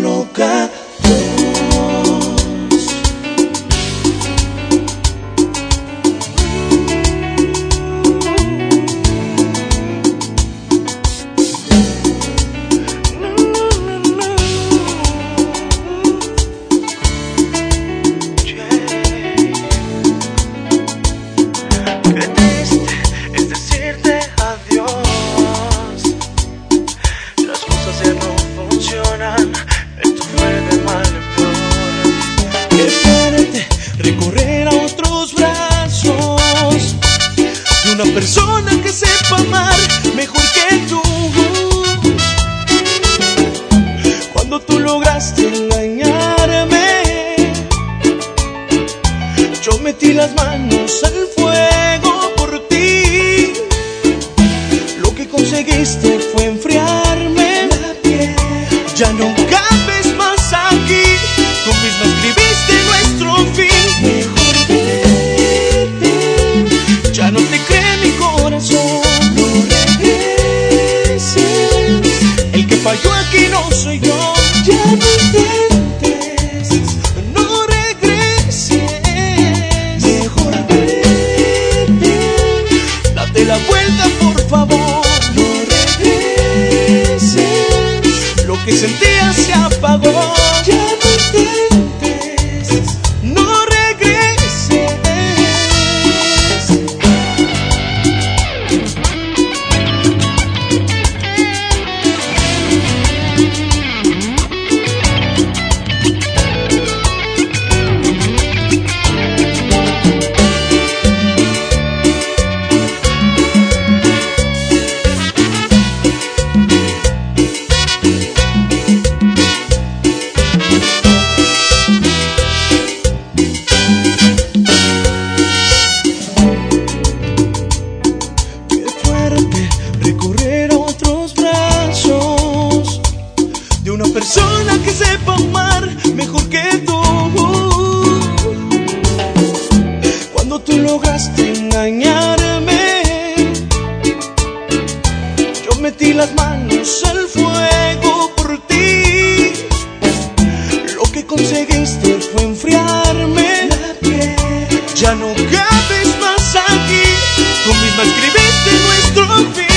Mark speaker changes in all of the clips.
Speaker 1: loca. recorrer a otros brazos de una persona que sepa amar mejor que tú. Cuando tú lograste engañarme, yo metí las manos al fuego por ti. Lo que conseguiste fue enfrentar. que sentía se apagó. Ya no correr a otros brazos de una persona que sepa amar mejor que tú. Cuando tú lograste engañarme, yo metí las manos al fuego por ti. Lo que conseguiste fue enfriarme. La piel. Ya no cabes más aquí. Tú misma escribiste nuestro fin.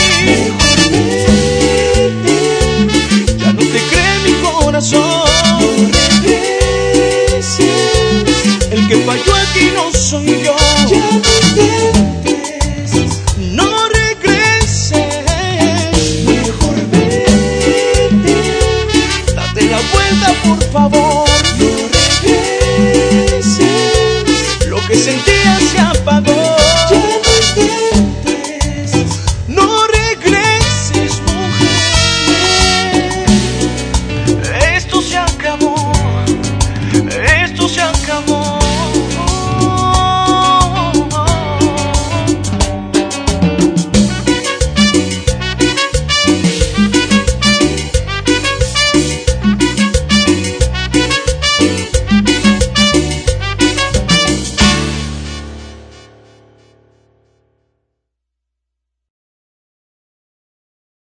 Speaker 1: Ya no te cree mi corazón. El que falló aquí no soy yo. No regreses. Mejor vete. Date la vuelta, por favor.